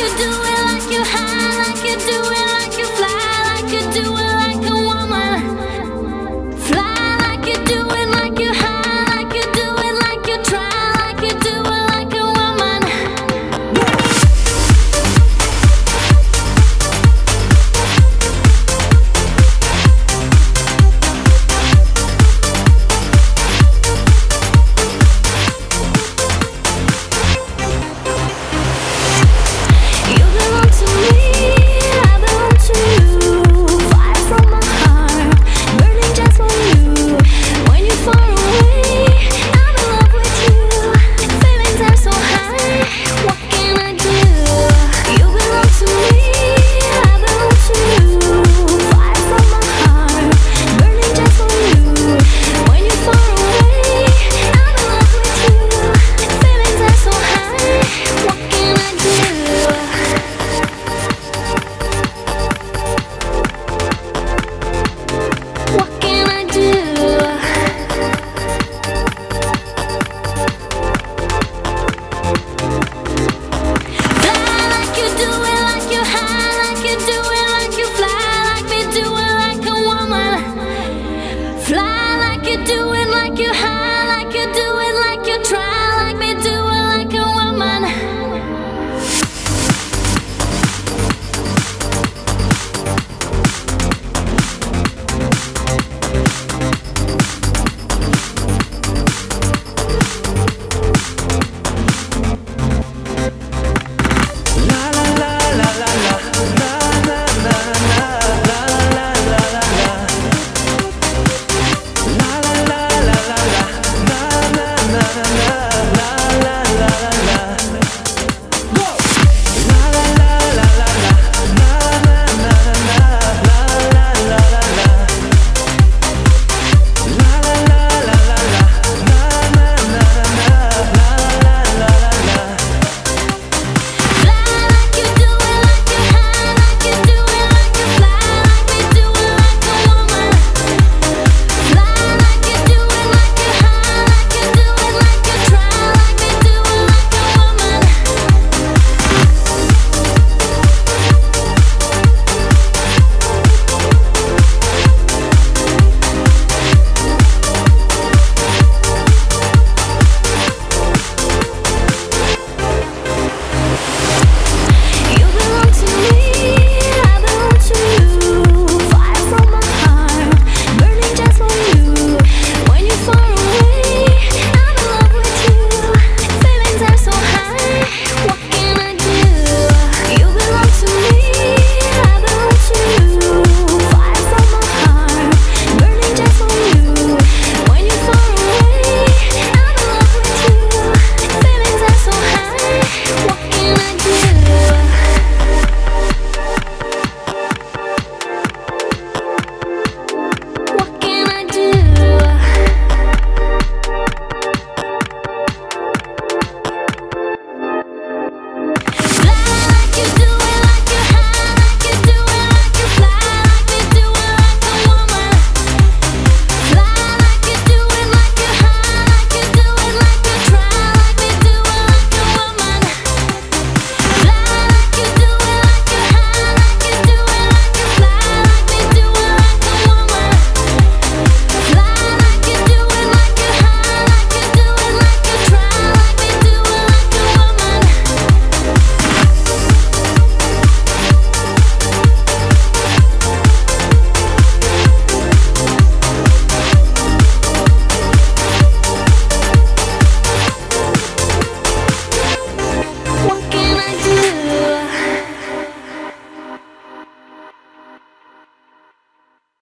you do it